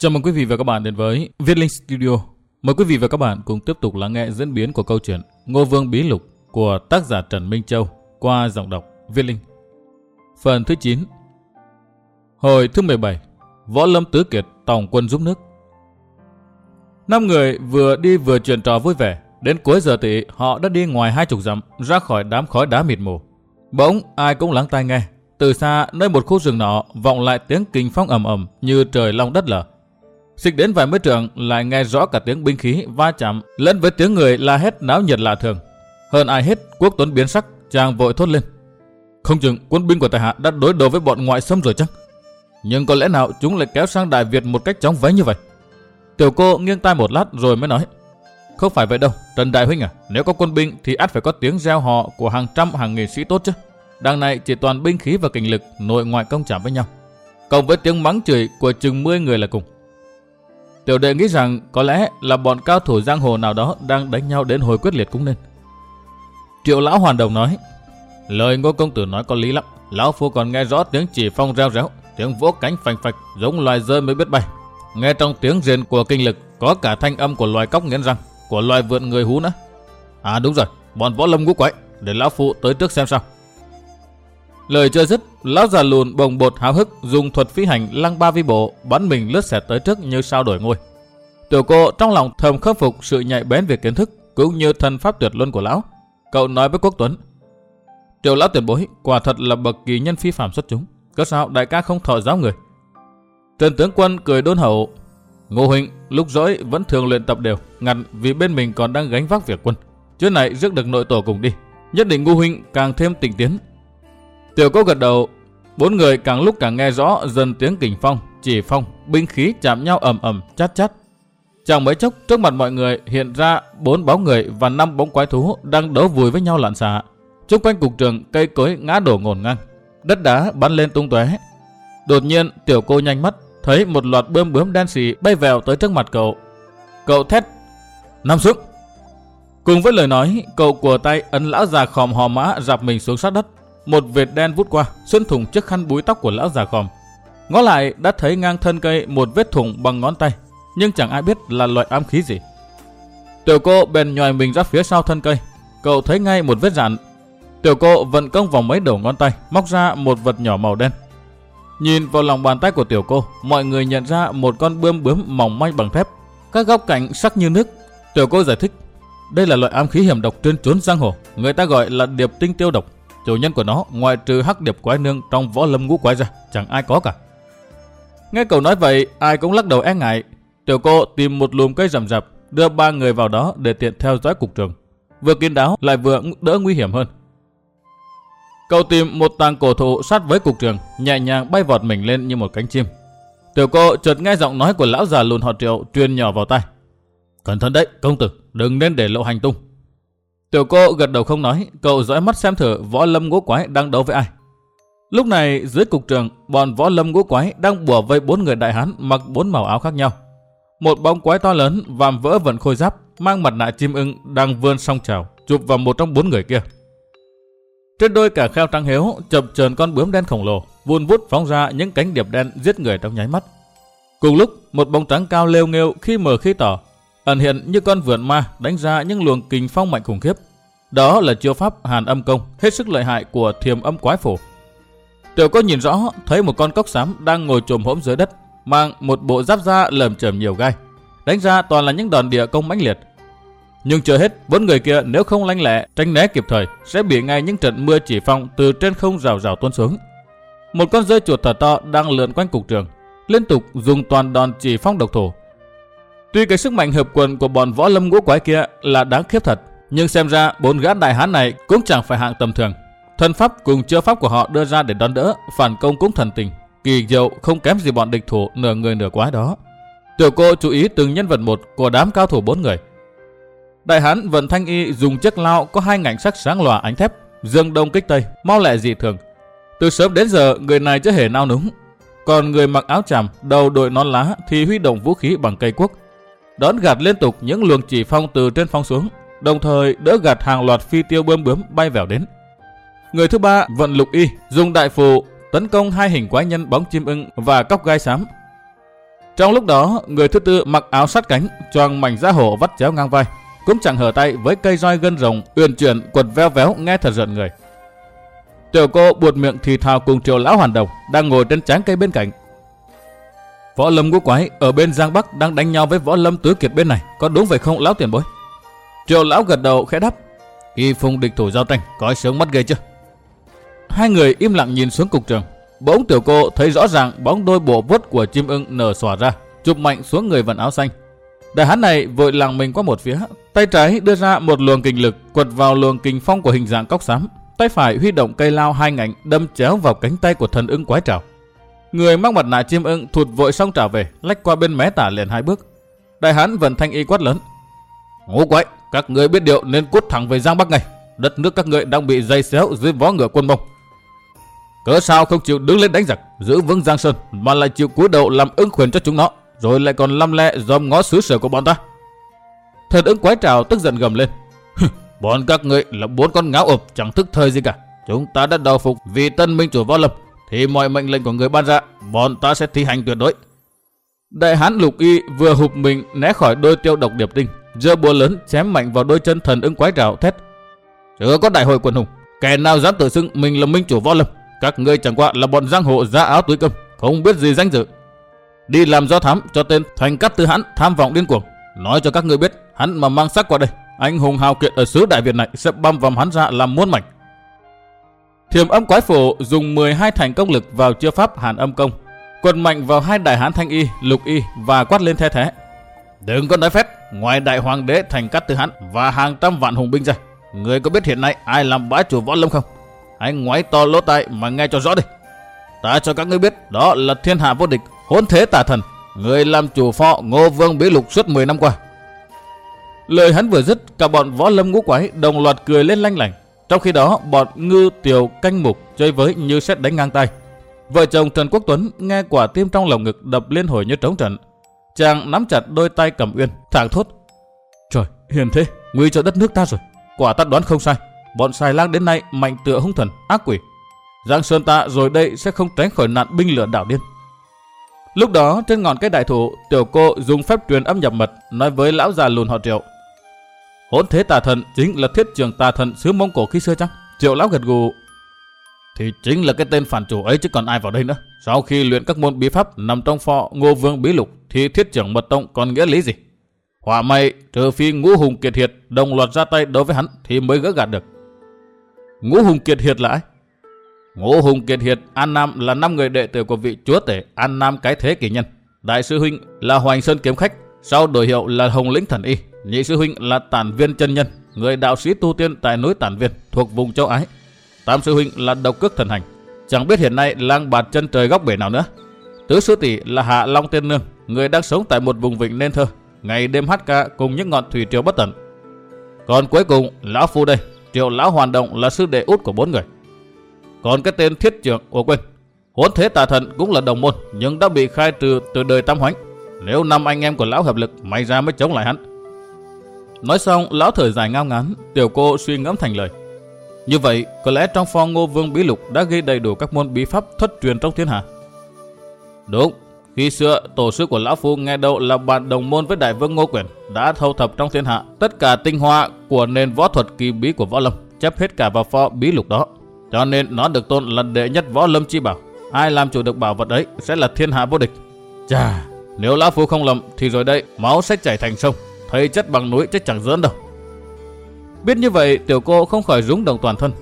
Chào mừng quý vị và các bạn đến với Viết Linh Studio. Mời quý vị và các bạn cùng tiếp tục lắng nghe diễn biến của câu chuyện Ngô Vương Bí Lục của tác giả Trần Minh Châu qua giọng đọc Viết Linh. Phần thứ 9 Hồi thứ 17 Võ Lâm Tứ Kiệt Tổng quân giúp nước Năm người vừa đi vừa chuyện trò vui vẻ. Đến cuối giờ tị họ đã đi ngoài hai chục dặm, ra khỏi đám khói đá mịt mù. Bỗng ai cũng lắng tai nghe. Từ xa, nơi một khu rừng nọ vọng lại tiếng kinh phong ầm ầm như trời long đất lở. Xích đến vài mấy trường lại nghe rõ cả tiếng binh khí va chạm lẫn với tiếng người la hét náo nhiệt lạ thường. Hơn ai hết, Quốc Tuấn biến sắc, chàng vội thốt lên. Không chừng quân binh của tài hạ đã đối đầu với bọn ngoại xâm rồi chắc. Nhưng có lẽ nào chúng lại kéo sang Đại Việt một cách chóng vánh như vậy? Tiểu cô nghiêng tai một lát rồi mới nói. Không phải vậy đâu, Trần Đại Huynh à, nếu có quân binh thì ắt phải có tiếng gieo họ của hàng trăm hàng nghìn sĩ tốt chứ. Đằng này chỉ toàn binh khí và kình lực nội ngoại công chạm với nhau. Cộng với tiếng mắng chửi của chừng 10 người là cùng. Tiểu đệ nghĩ rằng có lẽ là bọn cao thủ giang hồ nào đó đang đánh nhau đến hồi quyết liệt cũng nên. Triệu lão hoàn đồng nói, lời ngô công tử nói có lý lắm. Lão phu còn nghe rõ tiếng chỉ phong reo réo, tiếng vỗ cánh phành phạch giống loài rơi mới biết bay. Nghe trong tiếng rền của kinh lực có cả thanh âm của loài cóc nghiến răng, của loài vượn người hú nữa. À đúng rồi, bọn võ lâm ngũ quái, để lão phu tới trước xem sao. Lời chưa dứt, lão già lùn bồng bột háo hức dùng thuật phi hành lăng ba vi bộ bắn mình lướt xẹt tới trước như sao đổi ngôi. Tiểu cô trong lòng thầm khâm phục sự nhạy bén về kiến thức cũng như thân pháp tuyệt luân của lão. Cậu nói với Quốc Tuấn. Tiểu lão tuyển bối quả thật là bậc kỳ nhân phi phạm xuất chúng. Có sao đại ca không thọ giáo người. Trần tướng quân cười đôn hậu. Ngô huynh lúc rỗi vẫn thường luyện tập đều, ngặt vì bên mình còn đang gánh vác việc quân. Trước này rước được nội tổ cùng đi. Nhất định Ngô huynh càng thêm tỉnh tiến, Tiểu cô gật đầu, bốn người càng lúc càng nghe rõ dần tiếng kình phong, chỉ phong, binh khí chạm nhau ầm ầm, chát chát. Chẳng mấy chốc trước mặt mọi người hiện ra bốn bóng người và năm bóng quái thú đang đấu vùi với nhau lạn xạ. Trung quanh cục trường cây cối ngã đổ ngổn ngang, đất đá bắn lên tung tóe. Đột nhiên tiểu cô nhanh mắt thấy một loạt bươm bướm đen xì bay vèo tới trước mặt cậu. Cậu thét, nằm xuống. Cùng với lời nói, cậu của tay ấn lão già khòm hò mã dạp mình xuống sát đất. Một vệt đen vút qua, xuyên thủng chiếc khăn búi tóc của lão già khòm. Ngó lại đã thấy ngang thân cây một vết thủng bằng ngón tay, nhưng chẳng ai biết là loại ám khí gì. Tiểu cô bèn nhòi mình ra phía sau thân cây, cậu thấy ngay một vết rạn. Tiểu cô vận công vào mấy đầu ngón tay, móc ra một vật nhỏ màu đen. Nhìn vào lòng bàn tay của tiểu cô, mọi người nhận ra một con bươm bướm mỏng manh bằng thép, các góc cạnh sắc như nước. Tiểu cô giải thích, đây là loại ám khí hiểm độc trên trốn giang hồ, người ta gọi là điệp tinh tiêu độc. Chủ nhân của nó ngoài trừ hắc điệp quái nương trong võ lâm ngũ quái ra, chẳng ai có cả. Nghe cậu nói vậy, ai cũng lắc đầu e ngại. Tiểu cô tìm một lùm cây rậm rạp, đưa ba người vào đó để tiện theo dõi cục trường. Vừa kín đáo lại vừa đỡ nguy hiểm hơn. Cậu tìm một tàng cổ thụ sát với cục trường, nhẹ nhàng bay vọt mình lên như một cánh chim. Tiểu cô chợt nghe giọng nói của lão già lùn họ triệu truyền nhỏ vào tai. Cẩn thận đấy, công tử, đừng nên để lộ hành tung. Tiểu cô gật đầu không nói, cậu dõi mắt xem thử võ lâm ngũ quái đang đấu với ai. Lúc này dưới cục trường, bọn võ lâm ngũ quái đang bùa vây bốn người đại hán mặc bốn màu áo khác nhau. Một bóng quái to lớn vàm vỡ vận khôi giáp, mang mặt nạ chim ưng đang vươn song trào, chụp vào một trong bốn người kia. Trên đôi cả kheo trắng hiếu chập chờn con bướm đen khổng lồ, vun vút phóng ra những cánh điệp đen giết người trong nháy mắt. Cùng lúc, một bóng trắng cao lêu nghêu khi mờ khi tỏ, ẩn hiện như con vượn ma đánh ra những luồng kình phong mạnh khủng khiếp. Đó là chiêu pháp hàn âm công hết sức lợi hại của thiềm âm quái phổ. Tiểu có nhìn rõ thấy một con cốc xám đang ngồi trồm hổm dưới đất, mang một bộ giáp da lởm chởm nhiều gai, đánh ra toàn là những đòn địa công mãnh liệt. Nhưng chưa hết, bốn người kia nếu không lanh lẹ, tránh né kịp thời, sẽ bị ngay những trận mưa chỉ phong từ trên không rào rào tuôn xuống. Một con rơi chuột thở to đang lượn quanh cục trường, liên tục dùng toàn đòn chỉ phong độc thủ, Tuy cái sức mạnh hợp quần của bọn võ lâm ngũ quái kia là đáng khiếp thật, nhưng xem ra bốn gã đại hán này cũng chẳng phải hạng tầm thường. Thân pháp cùng chiêu pháp của họ đưa ra để đón đỡ, phản công cũng thần tình, kỳ diệu không kém gì bọn địch thủ nửa người nửa quái đó. Tiểu cô chú ý từng nhân vật một của đám cao thủ bốn người. Đại hán vận thanh y dùng chiếc lao có hai ngạnh sắc sáng lòa ánh thép, dương đông kích tây, mau lẹ dị thường. Từ sớm đến giờ người này chưa hề nao núng. Còn người mặc áo chàm đầu đội nón lá thì huy động vũ khí bằng cây quốc, đón gạt liên tục những luồng chỉ phong từ trên phong xuống, đồng thời đỡ gạt hàng loạt phi tiêu bơm bướm bay vào đến. Người thứ ba vận lục y dùng đại phù tấn công hai hình quái nhân bóng chim ưng và cóc gai xám. Trong lúc đó, người thứ tư mặc áo sát cánh, choàng mảnh da hổ vắt chéo ngang vai, cũng chẳng hở tay với cây roi gân rồng uyển chuyển quật veo véo nghe thật giận người. Tiểu cô buột miệng thì thào cùng triều lão hoàn đồng đang ngồi trên tráng cây bên cạnh. Võ lâm ngũ quái ở bên Giang Bắc đang đánh nhau với võ lâm tứ kiệt bên này, có đúng vậy không lão tiền bối? Triệu lão gật đầu khẽ đáp. Khi phùng địch thủ giao tranh, có sướng mắt ghê chưa? Hai người im lặng nhìn xuống cục trường. Bỗng tiểu cô thấy rõ ràng bóng đôi bộ vuốt của chim ưng nở xòa ra, chụp mạnh xuống người vận áo xanh. Đại hán này vội làng mình qua một phía, tay trái đưa ra một luồng kinh lực quật vào luồng kinh phong của hình dạng cốc xám, tay phải huy động cây lao hai ngạnh đâm chéo vào cánh tay của thần ưng quái trảo. Người mang mặt nạ chim ưng thụt vội xong trả về, lách qua bên mé tả liền hai bước. Đại hán vần thanh y quát lớn. Ngũ quậy các người biết điều nên cút thẳng về Giang Bắc ngay. Đất nước các người đang bị dây xéo dưới vó ngựa quân mông. Cớ sao không chịu đứng lên đánh giặc, giữ vững Giang Sơn mà lại chịu cúi đầu làm ứng quyền cho chúng nó, rồi lại còn lăm le dòm ngó xứ sở của bọn ta. Thần ứng quái trào tức giận gầm lên. bọn các người là bốn con ngáo ộp chẳng thức thời gì cả. Chúng ta đã đầu phục vì tân minh chủ võ lập thì mọi mệnh lệnh của người ban ra, bọn ta sẽ thi hành tuyệt đối. Đại hán lục y vừa hụp mình né khỏi đôi tiêu độc điệp tinh, giơ búa lớn chém mạnh vào đôi chân thần ứng quái rào thét. Chưa có đại hội quần hùng, kẻ nào dám tự xưng mình là minh chủ võ lâm, các ngươi chẳng qua là bọn giang hồ ra áo túi cơm, không biết gì danh dự. Đi làm do thám cho tên thành cắt tư hãn tham vọng điên cuồng. Nói cho các ngươi biết, hắn mà mang sắc qua đây, anh hùng hào kiệt ở xứ Đại Việt này sẽ băm vằm hắn ra làm muôn mảnh. Thiềm âm quái phổ dùng 12 thành công lực vào chiêu pháp hàn âm công, quật mạnh vào hai đại hán thanh y, lục y và quát lên the thế. Đừng có nói phép, ngoài đại hoàng đế thành cát tư hán và hàng trăm vạn hùng binh ra, người có biết hiện nay ai làm bá chủ võ lâm không? Hãy ngoái to lỗ tai mà nghe cho rõ đi. Ta cho các ngươi biết đó là thiên hạ vô địch, hỗn thế tà thần, người làm chủ phò Ngô Vương Bí Lục suốt 10 năm qua. Lời hắn vừa dứt, cả bọn võ lâm ngũ quái đồng loạt cười lên lanh lảnh. Trong khi đó, bọn ngư tiểu canh mục chơi với như xét đánh ngang tay. Vợ chồng Trần Quốc Tuấn nghe quả tim trong lồng ngực đập liên hồi như trống trận. Chàng nắm chặt đôi tay cầm uyên, thẳng thốt. Trời, hiền thế, nguy cho đất nước ta rồi. Quả ta đoán không sai bọn xài lang đến nay mạnh tựa hung thần, ác quỷ. Giang Sơn ta rồi đây sẽ không tránh khỏi nạn binh lửa đảo điên. Lúc đó trên ngọn cây đại thụ, tiểu cô dùng phép truyền âm nhập mật nói với lão già lùn họ triệu. Hỗn thế tà thần chính là thiết trường tà thần xứ Mông Cổ khi xưa chăng? Triệu lão gật gù. Thì chính là cái tên phản chủ ấy chứ còn ai vào đây nữa. Sau khi luyện các môn bí pháp nằm trong phò ngô vương bí lục thì thiết trưởng mật tông còn nghĩa lý gì? Hỏa may trừ phi ngũ hùng kiệt hiệt đồng loạt ra tay đối với hắn thì mới gỡ gạt được. Ngũ Hùng Kiệt Hiệt là ai? Ngũ Hùng Kiệt Hiệt, An Nam là năm người đệ tử của vị chúa tể An Nam Cái Thế Kỳ Nhân. Đại sư huynh là Hoành Sơn Kiếm Khách, sau đổi hiệu là Hồng Lĩnh Thần Y. Nhị sư huynh là Tản Viên Chân Nhân, người đạo sĩ tu tiên tại núi Tản Viên thuộc vùng châu Ái. Tam sư huynh là Độc Cước Thần Hành, chẳng biết hiện nay lang bạt chân trời góc bể nào nữa. Tứ sư tỷ là Hạ Long Tiên Nương, người đang sống tại một vùng vịnh nên thơ, ngày đêm hát ca cùng những ngọn thủy triều bất tận. Còn cuối cùng, lão phu đây, Triệu Lão Hoàn Động là sư đệ út của bốn người. Còn cái tên thiết trưởng, ồ quên, hỗn thế tà thần cũng là đồng môn, nhưng đã bị khai trừ từ đời tam hoánh. Nếu năm anh em của lão hợp lực, may ra mới chống lại hắn. Nói xong, lão thở dài ngao ngán, tiểu cô suy ngẫm thành lời. Như vậy, có lẽ trong phong ngô vương bí lục đã ghi đầy đủ các môn bí pháp thất truyền trong thiên hạ. Đúng, khi xưa, tổ sư của Lão Phu nghe đâu là bạn đồng môn với Đại Vương Ngô Quyền đã thâu thập trong thiên hạ tất cả tinh hoa của nền võ thuật kỳ bí của võ lâm, chấp hết cả vào pho bí lục đó. Cho nên nó được tôn là đệ nhất võ lâm chi bảo. Ai làm chủ được bảo vật ấy sẽ là thiên hạ vô địch. Chà, nếu Lão Phu không lầm thì rồi đây máu sẽ chảy thành sông, thấy chất bằng núi chắc chẳng dẫn đâu. Biết như vậy, tiểu cô không khỏi rúng động toàn thân.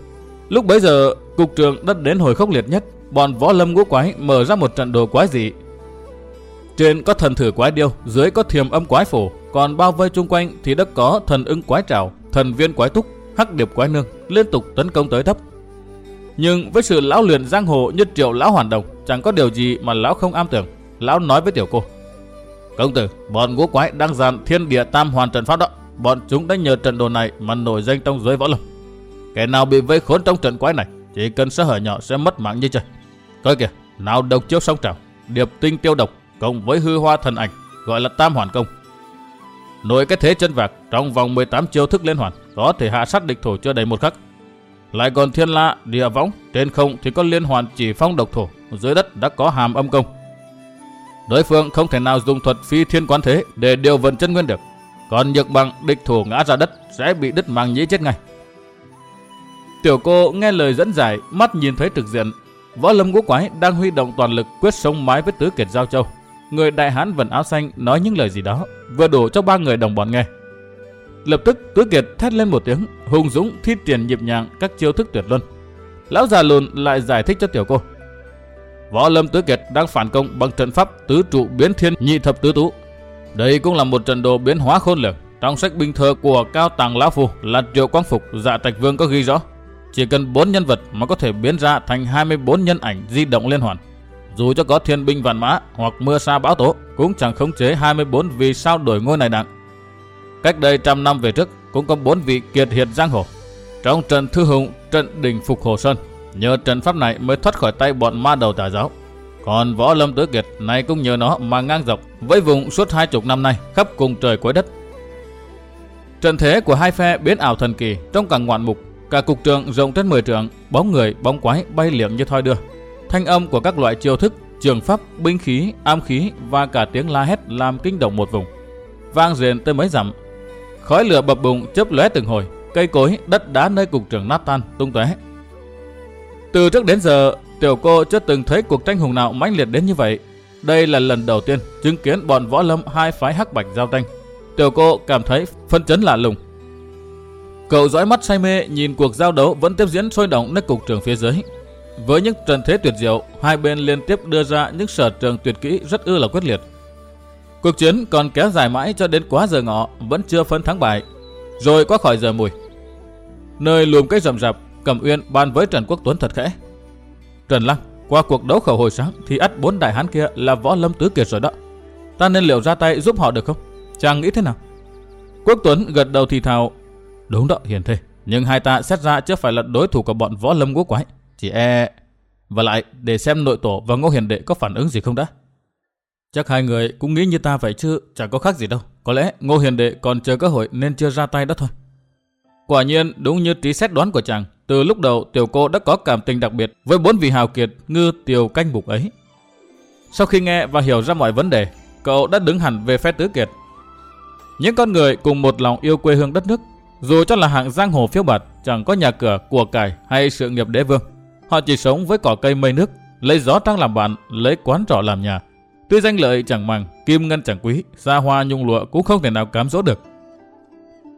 Lúc bấy giờ, cục trường đất đến hồi khốc liệt nhất, bọn võ lâm ngũ quái mở ra một trận đồ quái dị trên có thần thử quái điêu, dưới có thiềm âm quái phổ, còn bao vây chung quanh thì đất có thần ưng quái trào, thần viên quái túc, hắc điệp quái nương liên tục tấn công tới thấp. Nhưng với sự lão luyện giang hồ nhất triệu lão hoàn đồng, chẳng có điều gì mà lão không am tưởng. Lão nói với tiểu cô. Công tử, bọn ngũ quái đang dàn thiên địa tam hoàn trận pháp đó. Bọn chúng đã nhờ trận đồ này mà nổi danh trong giới võ lâm. Kẻ nào bị vây khốn trong trận quái này, chỉ cần sơ hở nhỏ sẽ mất mạng như trời. Coi kìa, nào độc chiếu sông trào, điệp tinh tiêu độc, cộng với hư hoa thần ảnh gọi là tam hoàn công. Nội cái thế chân vạc trong vòng 18 chiêu thức liên hoàn có thể hạ sát địch thủ chưa đầy một khắc. Lại còn thiên la, địa võng, trên không thì có liên hoàn chỉ phong độc thổ, dưới đất đã có hàm âm công. Đối phương không thể nào dùng thuật phi thiên quán thế để điều vận chân nguyên được. Còn nhược bằng địch thủ ngã ra đất sẽ bị đứt màng nhĩ chết ngay. Tiểu cô nghe lời dẫn giải, mắt nhìn thấy trực diện. Võ lâm ngũ quái đang huy động toàn lực quyết sống mái với tứ kiệt giao châu. Người đại hán vận áo xanh nói những lời gì đó, vừa đủ cho ba người đồng bọn nghe. Lập tức tứ kiệt thét lên một tiếng, hùng dũng thi triển nhịp nhàng các chiêu thức tuyệt luân. Lão già lùn lại giải thích cho tiểu cô. Võ lâm tứ kiệt đang phản công bằng trận pháp tứ trụ biến thiên nhị thập tứ tú. Đây cũng là một trận đồ biến hóa khôn lường. Trong sách bình thờ của cao tàng lão phù là triệu quang phục dạ trạch vương có ghi rõ. Chỉ cần 4 nhân vật mà có thể biến ra thành 24 nhân ảnh di động liên hoàn. Dù cho có thiên binh vạn mã hoặc mưa sa bão tố cũng chẳng khống chế 24 vì sao đổi ngôi này đặng. Cách đây trăm năm về trước cũng có bốn vị kiệt hiệt giang hồ. Trong trận thư hùng, trận đỉnh phục hồ sơn, nhờ trận pháp này mới thoát khỏi tay bọn ma đầu tà giáo. Còn võ lâm tứ kiệt này cũng nhờ nó mà ngang dọc với vùng suốt hai chục năm nay khắp cùng trời cuối đất. Trận thế của hai phe biến ảo thần kỳ trong cả ngoạn mục Cả cục trường rộng trên 10 trượng, bóng người, bóng quái bay liệng như thoi đưa. Thanh âm của các loại chiêu thức, trường pháp, binh khí, am khí và cả tiếng la hét làm kinh động một vùng. Vang rền tới mấy dặm. Khói lửa bập bùng chớp lóe từng hồi, cây cối, đất đá nơi cục trường nát tan, tung tóe. Từ trước đến giờ, tiểu cô chưa từng thấy cuộc tranh hùng nào mãnh liệt đến như vậy. Đây là lần đầu tiên chứng kiến bọn võ lâm hai phái hắc bạch giao tranh. Tiểu cô cảm thấy phân chấn lạ lùng. Cậu dõi mắt say mê nhìn cuộc giao đấu vẫn tiếp diễn sôi động nơi cục trường phía dưới. Với những trận thế tuyệt diệu, hai bên liên tiếp đưa ra những sở trường tuyệt kỹ rất ư là quyết liệt. Cuộc chiến còn kéo dài mãi cho đến quá giờ ngọ, vẫn chưa phân thắng bại, rồi qua khỏi giờ mùi. Nơi lùm cây rậm rạp, Cẩm Uyên bàn với Trần Quốc Tuấn thật khẽ. Trần Lăng, qua cuộc đấu khẩu hồi sáng thì ắt bốn đại hán kia là võ lâm tứ kiệt rồi đó. Ta nên liệu ra tay giúp họ được không? Chàng nghĩ thế nào? Quốc Tuấn gật đầu thì thào, Đúng đó hiền thê. Nhưng hai ta xét ra chứ phải là đối thủ của bọn võ lâm quốc quái. Chỉ e... Và lại để xem nội tổ và ngô hiền đệ có phản ứng gì không đã. Chắc hai người cũng nghĩ như ta vậy chứ chẳng có khác gì đâu. Có lẽ ngô hiền đệ còn chờ cơ hội nên chưa ra tay đó thôi. Quả nhiên đúng như trí xét đoán của chàng. Từ lúc đầu tiểu cô đã có cảm tình đặc biệt với bốn vị hào kiệt ngư tiểu canh bục ấy. Sau khi nghe và hiểu ra mọi vấn đề, cậu đã đứng hẳn về phe tứ kiệt. Những con người cùng một lòng yêu quê hương đất nước dù cho là hạng giang hồ phiêu bạt, chẳng có nhà cửa, của cải hay sự nghiệp đế vương. Họ chỉ sống với cỏ cây mây nước, lấy gió trăng làm bạn, lấy quán trọ làm nhà. Tuy danh lợi chẳng màng, kim ngân chẳng quý, xa hoa nhung lụa cũng không thể nào cám dỗ được.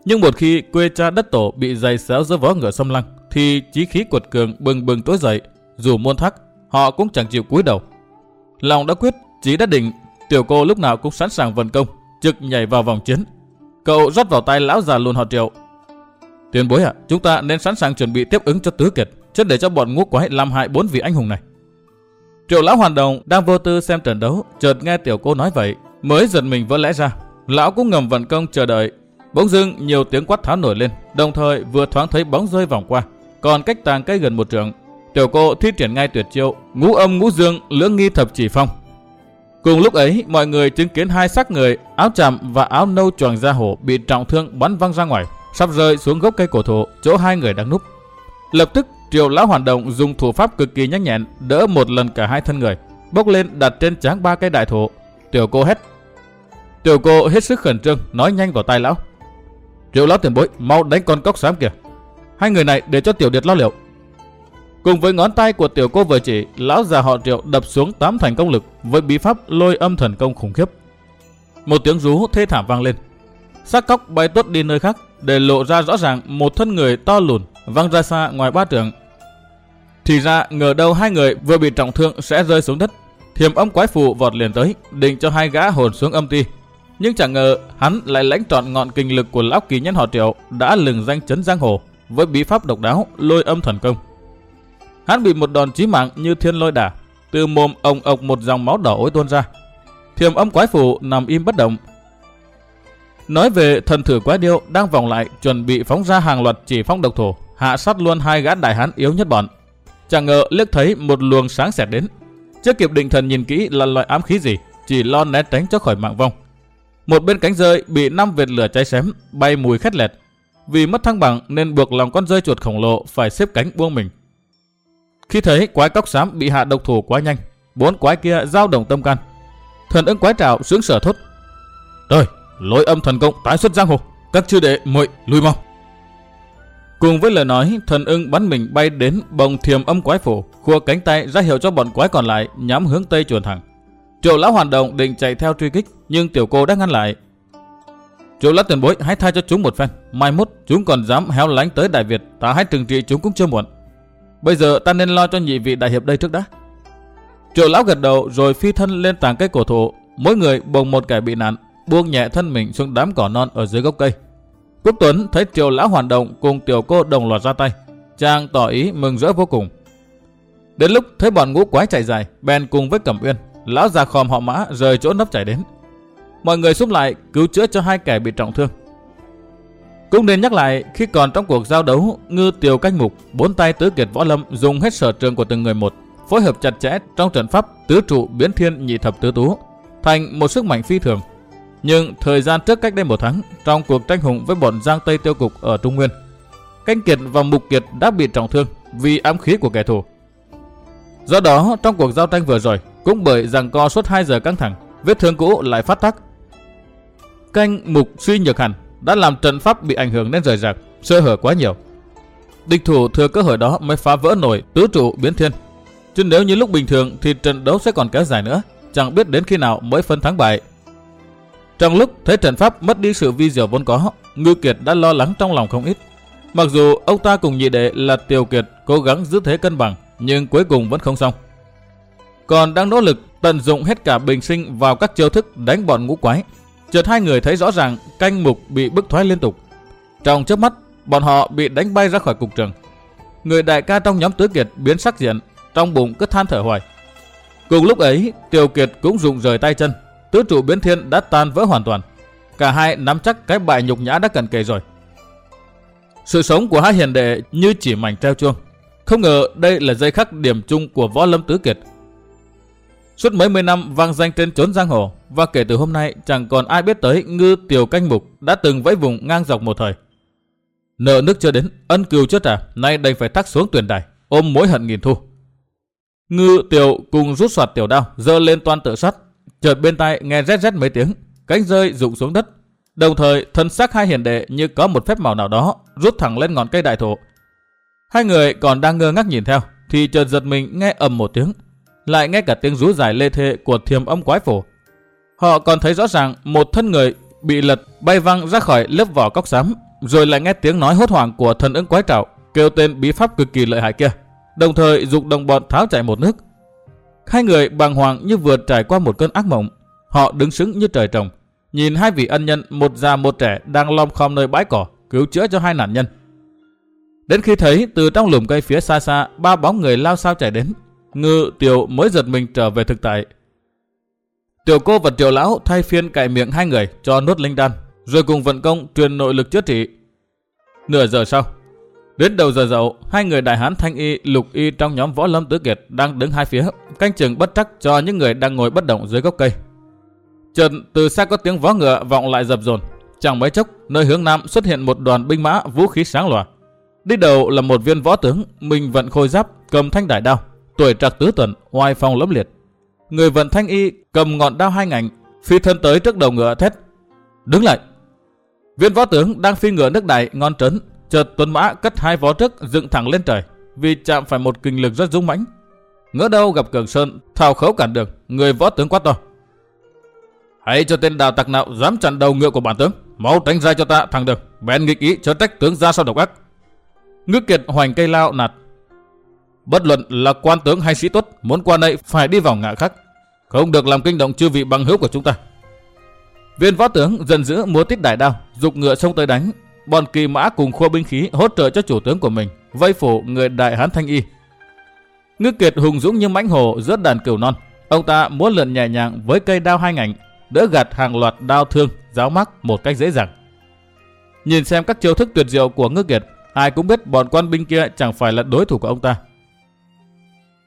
Nhưng một khi quê cha đất tổ bị dày xéo giữa vó ngựa sông lăng, thì chí khí cuột cường bừng bừng tối dậy, dù muôn thắc, họ cũng chẳng chịu cúi đầu. Lòng đã quyết, chí đã định, tiểu cô lúc nào cũng sẵn sàng vận công, trực nhảy vào vòng chiến. Cậu rót vào tay lão già luôn họ triệu, Tiền bối ạ, chúng ta nên sẵn sàng chuẩn bị tiếp ứng cho tứ kiệt, chứ để cho bọn ngũ quái làm hại bốn vị anh hùng này. Triệu lão hoàn đồng đang vô tư xem trận đấu, chợt nghe tiểu cô nói vậy, mới giật mình vỡ lẽ ra. Lão cũng ngầm vận công chờ đợi. Bỗng dưng nhiều tiếng quát tháo nổi lên, đồng thời vừa thoáng thấy bóng rơi vòng qua. Còn cách tàng cây gần một trượng, tiểu cô thi triển ngay tuyệt chiêu, ngũ âm ngũ dương, lưỡng nghi thập chỉ phong. Cùng lúc ấy, mọi người chứng kiến hai xác người, áo chạm và áo nâu choàng da hổ bị trọng thương bắn văng ra ngoài sắp rơi xuống gốc cây cổ thụ chỗ hai người đang núp. Lập tức Triệu lão hoàn động dùng thủ pháp cực kỳ nhanh nhẹn đỡ một lần cả hai thân người, bốc lên đặt trên trán ba cây đại thụ. Tiểu cô hét. Tiểu cô hết sức khẩn trương nói nhanh vào tai lão. Triệu lão tiền bối mau đánh con cóc xám kìa. Hai người này để cho tiểu điệt lo liệu. Cùng với ngón tay của tiểu cô vừa chỉ, lão già họ Triệu đập xuống tám thành công lực với bí pháp lôi âm thần công khủng khiếp. Một tiếng rú thê thảm vang lên. Xác cóc bay tuốt đi nơi khác, để lộ ra rõ ràng một thân người to lùn văng ra xa ngoài ba trường. Thì ra ngờ đâu hai người vừa bị trọng thương sẽ rơi xuống đất. Thiềm âm quái phù vọt liền tới, định cho hai gã hồn xuống âm ti. Nhưng chẳng ngờ hắn lại lãnh trọn ngọn kinh lực của lão kỳ nhân họ triệu đã lừng danh chấn giang hồ với bí pháp độc đáo lôi âm thần công. Hắn bị một đòn chí mạng như thiên lôi đả, từ mồm ông ộc một dòng máu đỏ ối tuôn ra. Thiềm âm quái phù nằm im bất động, Nói về thần thử quái điêu đang vòng lại chuẩn bị phóng ra hàng loạt chỉ phong độc thổ, hạ sát luôn hai gã đại hán yếu nhất bọn. Chẳng ngờ liếc thấy một luồng sáng xẹt đến. Chưa kịp định thần nhìn kỹ là loại ám khí gì, chỉ lo né tránh cho khỏi mạng vong. Một bên cánh rơi bị năm vệt lửa cháy xém, bay mùi khét lẹt. Vì mất thăng bằng nên buộc lòng con rơi chuột khổng lồ phải xếp cánh buông mình. Khi thấy quái cóc xám bị hạ độc thủ quá nhanh, bốn quái kia giao đồng tâm can. Thần ưng quái trảo sướng sở thốt. Rồi, lối âm thần công tái xuất giang hồ. Các chư đệ muội lui mau. Cùng với lời nói, thần ưng bắn mình bay đến bồng thiềm âm quái phủ, khua cánh tay ra hiệu cho bọn quái còn lại nhắm hướng tây chuồn thẳng. Triệu lão hoàn động định chạy theo truy kích, nhưng tiểu cô đã ngăn lại. Triệu lão tiền bối hãy tha cho chúng một phen, mai mốt chúng còn dám héo lánh tới Đại Việt, ta hãy trừng trị chúng cũng chưa muộn. Bây giờ ta nên lo cho nhị vị đại hiệp đây trước đã. Triệu lão gật đầu rồi phi thân lên tảng cây cổ thụ, mỗi người bồng một kẻ bị nạn, buông nhẹ thân mình xuống đám cỏ non ở dưới gốc cây. Quốc Tuấn thấy Triệu lão hoàn động cùng tiểu cô đồng loạt ra tay, chàng tỏ ý mừng rỡ vô cùng. Đến lúc thấy bọn ngũ quái chạy dài, bèn cùng với Cẩm Uyên, lão già khòm họ mã rời chỗ nấp chạy đến. Mọi người xúm lại cứu chữa cho hai kẻ bị trọng thương. Cũng nên nhắc lại khi còn trong cuộc giao đấu, ngư tiểu canh mục, bốn tay tứ kiệt võ lâm dùng hết sở trường của từng người một, phối hợp chặt chẽ trong trận pháp tứ trụ biến thiên nhị thập tứ tú, thành một sức mạnh phi thường. Nhưng thời gian trước cách đây một tháng, trong cuộc tranh hùng với bọn Giang Tây Tiêu Cục ở Trung Nguyên, Canh Kiệt và Mục Kiệt đã bị trọng thương vì ám khí của kẻ thù. Do đó, trong cuộc giao tranh vừa rồi, cũng bởi rằng co suốt 2 giờ căng thẳng, vết thương cũ lại phát tác. Canh Mục suy nhược hẳn, đã làm trận pháp bị ảnh hưởng nên rời rạc, sơ hở quá nhiều. Địch thủ thừa cơ hội đó mới phá vỡ nổi tứ trụ biến thiên. Chứ nếu như lúc bình thường thì trận đấu sẽ còn kéo dài nữa, chẳng biết đến khi nào mới phân thắng bại. Trong lúc thấy trận pháp mất đi sự vi diệu vốn có, Ngư Kiệt đã lo lắng trong lòng không ít. Mặc dù ông ta cùng nhị đệ là Tiểu Kiệt cố gắng giữ thế cân bằng, nhưng cuối cùng vẫn không xong. Còn đang nỗ lực tận dụng hết cả bình sinh vào các chiêu thức đánh bọn ngũ quái, chợt hai người thấy rõ ràng canh mục bị bức thoái liên tục. Trong chớp mắt, bọn họ bị đánh bay ra khỏi cục trường. Người đại ca trong nhóm tứ kiệt biến sắc diện, trong bụng cứ than thở hoài. Cùng lúc ấy, Tiểu Kiệt cũng rụng rời tay chân, tứ trụ biến thiên đã tan vỡ hoàn toàn. Cả hai nắm chắc cái bại nhục nhã đã cần kề rồi. Sự sống của hai hiền đệ như chỉ mảnh treo chuông. Không ngờ đây là dây khắc điểm chung của võ lâm tứ kiệt. Suốt mấy mươi năm vang danh trên chốn giang hồ và kể từ hôm nay chẳng còn ai biết tới ngư tiểu canh mục đã từng vẫy vùng ngang dọc một thời. Nợ nước chưa đến, ân cừu chưa trả, nay đành phải thắt xuống tuyển đài, ôm mối hận nghìn thu. Ngư tiểu cùng rút soạt tiểu đao, dơ lên toan tự sát. Chợt bên tai nghe rét rét mấy tiếng, cánh rơi rụng xuống đất. Đồng thời thân xác hai hiền đệ như có một phép màu nào đó rút thẳng lên ngọn cây đại thụ. Hai người còn đang ngơ ngác nhìn theo, thì chợt giật mình nghe ầm một tiếng, lại nghe cả tiếng rú dài lê thê của thiềm âm quái phổ. Họ còn thấy rõ ràng một thân người bị lật bay văng ra khỏi lớp vỏ cóc xám, rồi lại nghe tiếng nói hốt hoảng của thần ứng quái trảo kêu tên bí pháp cực kỳ lợi hại kia, đồng thời dục đồng bọn tháo chạy một nước. Hai người bàng hoàng như vừa trải qua một cơn ác mộng, họ đứng sững như trời trồng, nhìn hai vị ân nhân một già một trẻ đang lom khom nơi bãi cỏ cứu chữa cho hai nạn nhân. Đến khi thấy từ trong lùm cây phía xa xa ba bóng người lao sao chạy đến, Ngư Tiểu mới giật mình trở về thực tại. Tiểu cô và Tiểu lão thay phiên cạy miệng hai người cho nốt linh đan, rồi cùng vận công truyền nội lực chữa trị. Nửa giờ sau, đến đầu giờ dậu, hai người đại hán thanh y, lục y trong nhóm võ lâm tứ kiệt đang đứng hai phía, canh chừng bất trắc cho những người đang ngồi bất động dưới gốc cây. Chợt từ xa có tiếng vó ngựa vọng lại dập dồn. Chẳng mấy chốc, nơi hướng nam xuất hiện một đoàn binh mã vũ khí sáng lòa. Đi đầu là một viên võ tướng, mình vận khôi giáp, cầm thanh đại đao, tuổi trạc tứ tuần, oai phong lẫm liệt. Người vận thanh y cầm ngọn đao hai ngành, phi thân tới trước đầu ngựa thét. Đứng lại! Viên võ tướng đang phi ngựa nước đại ngon trấn, chợt tuấn mã cất hai vó trước dựng thẳng lên trời, vì chạm phải một kinh lực rất dũng mãnh. Ngỡ đâu gặp Cường Sơn, thao khấu cản đường, người võ tướng quát to. Hãy cho tên đào tặc nào dám chặn đầu ngựa của bản tướng, mau tránh ra cho ta thằng đường, bèn nghịch ý cho trách tướng ra sau độc ác. Ngư kiệt hoành cây lao nạt Bất luận là quan tướng hay sĩ tốt, muốn qua đây phải đi vào ngã khắc. Không được làm kinh động chư vị bằng hữu của chúng ta. Viên võ tướng dần giữ múa tít đại đao, dục ngựa xông tới đánh. Bọn kỳ mã cùng khua binh khí hỗ trợ cho chủ tướng của mình, vây phủ người đại hán thanh y. Ngư kiệt hùng dũng như mãnh hổ giữa đàn cừu non. Ông ta múa lượn nhẹ nhàng với cây đao hai ngành, đỡ gạt hàng loạt đao thương, giáo mắc một cách dễ dàng. Nhìn xem các chiêu thức tuyệt diệu của Ngư Kiệt, ai cũng biết bọn quan binh kia chẳng phải là đối thủ của ông ta.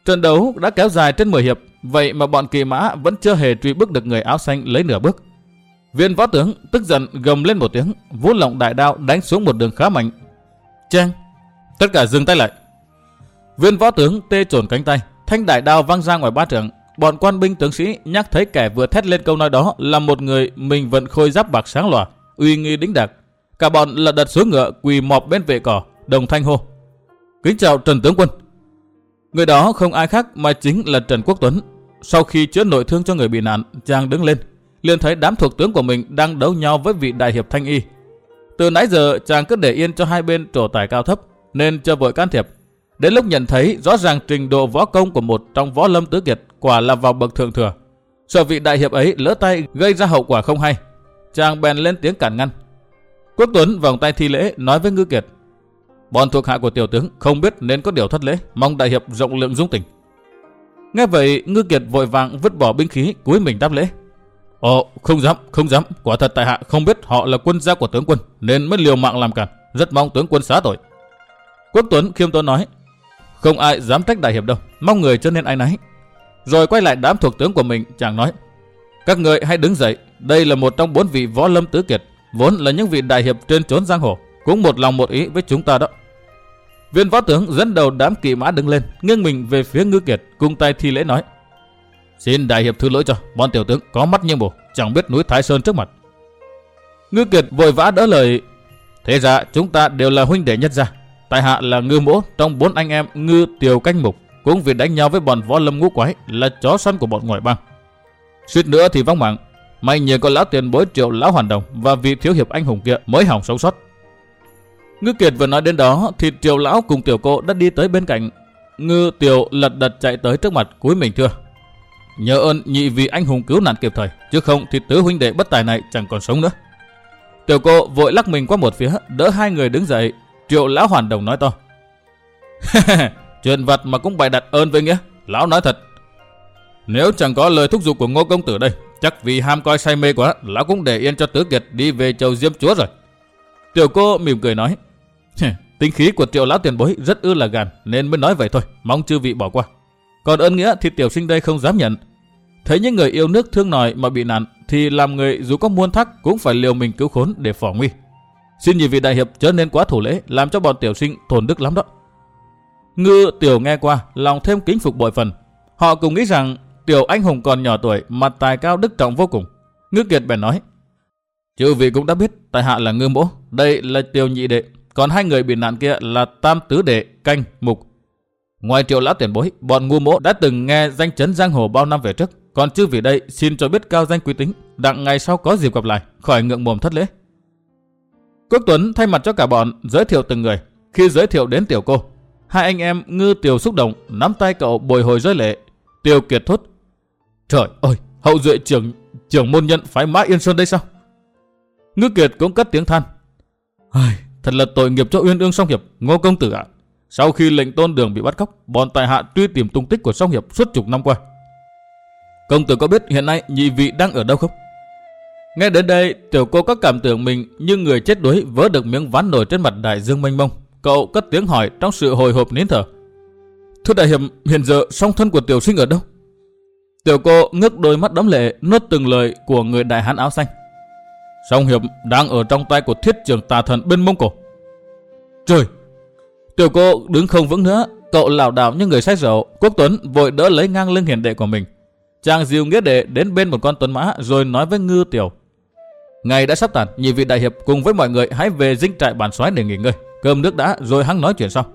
Trận đấu đã kéo dài trên 10 hiệp, vậy mà bọn kỳ mã vẫn chưa hề truy bức được người áo xanh lấy nửa bước. Viên võ tướng tức giận gầm lên một tiếng, vũ lộng đại đao đánh xuống một đường khá mạnh. Chang! Tất cả dừng tay lại. Viên võ tướng tê trồn cánh tay, thanh đại đao văng ra ngoài ba trường, bọn quan binh tướng sĩ nhắc thấy kẻ vừa thét lên câu nói đó là một người mình vận khôi giáp bạc sáng lòa, uy nghi đĩnh đạc. Cả bọn lật đật xuống ngựa quỳ mọp bên vệ cỏ, đồng thanh hô. Kính chào Trần Tướng Quân. Người đó không ai khác mà chính là Trần Quốc Tuấn. Sau khi chữa nội thương cho người bị nạn, chàng đứng lên, liền thấy đám thuộc tướng của mình đang đấu nhau với vị đại hiệp Thanh Y. Từ nãy giờ chàng cứ để yên cho hai bên trổ tài cao thấp, nên cho vội can thiệp. Đến lúc nhận thấy rõ ràng trình độ võ công của một trong võ lâm tứ kiệt quả là vào bậc thượng thừa. Sợ vị đại hiệp ấy lỡ tay gây ra hậu quả không hay. Chàng bèn lên tiếng cản ngăn. Quốc Tuấn vòng tay thi lễ nói với Ngư Kiệt. Bọn thuộc hạ của tiểu tướng không biết nên có điều thất lễ, mong đại hiệp rộng lượng dung tình. Nghe vậy, Ngư Kiệt vội vàng vứt bỏ binh khí, cúi mình đáp lễ. Ồ, không dám, không dám, quả thật tại hạ không biết họ là quân gia của tướng quân, nên mới liều mạng làm cản, rất mong tướng quân xá tội. Quốc Tuấn khiêm tốn nói, không ai dám trách đại hiệp đâu, mong người cho nên ai nấy. Rồi quay lại đám thuộc tướng của mình, chàng nói, các người hãy đứng dậy, đây là một trong bốn vị võ lâm tứ kiệt, vốn là những vị đại hiệp trên trốn giang hồ, cũng một lòng một ý với chúng ta đó. Viên võ tướng dẫn đầu đám kỵ mã đứng lên, nghiêng mình về phía ngư kiệt, cung tay thi lễ nói. Xin đại hiệp thứ lỗi cho, bọn tiểu tướng có mắt như bồ, chẳng biết núi Thái Sơn trước mặt. Ngư kiệt vội vã đỡ lời. Thế ra chúng ta đều là huynh đệ nhất gia. Tại hạ là ngư mỗ trong bốn anh em ngư tiểu canh mục, cũng vì đánh nhau với bọn võ lâm ngũ quái là chó săn của bọn ngoại bang. Suýt nữa thì vong mạng, may nhờ có lão tiền bối triệu lão hoàn đồng và vị thiếu hiệp anh hùng kia mới hỏng sống sót. Ngư Kiệt vừa nói đến đó thì Triều Lão cùng Tiểu Cô đã đi tới bên cạnh. Ngư Tiểu lật đật chạy tới trước mặt cúi mình thưa. Nhờ ơn nhị vị anh hùng cứu nạn kịp thời, chứ không thì tứ huynh đệ bất tài này chẳng còn sống nữa. Tiểu cô vội lắc mình qua một phía, đỡ hai người đứng dậy. Triệu Lão Hoàn Đồng nói to. Chuyện vật mà cũng bày đặt ơn với nghĩa. Lão nói thật. Nếu chẳng có lời thúc giục của ngô công tử đây, chắc vì ham coi say mê quá, lão cũng để yên cho tứ kiệt đi về châu diêm chúa rồi. Tiểu cô mỉm cười nói. Tính khí của triệu lão tiền bối rất ư là gàn nên mới nói vậy thôi, mong chư vị bỏ qua. Còn ơn nghĩa thì tiểu sinh đây không dám nhận. Thấy những người yêu nước thương nòi mà bị nạn thì làm người dù có muôn thắc cũng phải liều mình cứu khốn để phỏ nguy. Xin nhị vị đại hiệp chớ nên quá thủ lễ làm cho bọn tiểu sinh thồn đức lắm đó. Ngư tiểu nghe qua lòng thêm kính phục bội phần. Họ cùng nghĩ rằng tiểu anh hùng còn nhỏ tuổi mà tài cao đức trọng vô cùng. Ngư kiệt bèn nói. Chư vị cũng đã biết tại hạ là ngư mỗ, đây là tiểu nhị đệ, còn hai người bị nạn kia là tam tứ đệ, canh, mục. Ngoài triệu lão tiền bối, bọn ngu mỗ đã từng nghe danh chấn giang hồ bao năm về trước. Còn chưa vì đây xin cho biết cao danh quý tính, đặng ngày sau có dịp gặp lại, khỏi ngượng mồm thất lễ. Quốc Tuấn thay mặt cho cả bọn giới thiệu từng người. Khi giới thiệu đến tiểu cô, hai anh em ngư tiểu xúc động, nắm tay cậu bồi hồi rơi lệ. Tiểu kiệt thốt. Trời ơi, hậu duệ trưởng trưởng môn nhân phái mã yên sơn đây sao? Ngư kiệt cũng cất tiếng than. Ai, thật là tội nghiệp cho uyên ương song hiệp, ngô công tử ạ. Sau khi lệnh tôn đường bị bắt cóc, bọn tài hạ truy tìm tung tích của song hiệp suốt chục năm qua. Công tử có biết hiện nay nhị vị đang ở đâu không? Nghe đến đây, tiểu cô có cảm tưởng mình như người chết đuối vỡ được miếng ván nổi trên mặt đại dương mênh mông. Cậu cất tiếng hỏi trong sự hồi hộp nín thở. Thưa đại hiệp, hiện giờ song thân của tiểu sinh ở đâu? Tiểu cô ngước đôi mắt đẫm lệ, nuốt từng lời của người đại hán áo xanh. Song hiệp đang ở trong tay của thiết trường tà thần bên mông cổ. Trời! Tiểu cô đứng không vững nữa, cậu lảo đảo như người say rượu. Quốc Tuấn vội đỡ lấy ngang lưng hiền đệ của mình. Chàng Diêu nghĩa đệ đến bên một con tuấn mã rồi nói với ngư tiểu. Ngày đã sắp tàn, nhị vị đại hiệp cùng với mọi người hãy về dinh trại bản soái để nghỉ ngơi. Cơm nước đã rồi hắn nói chuyện sau.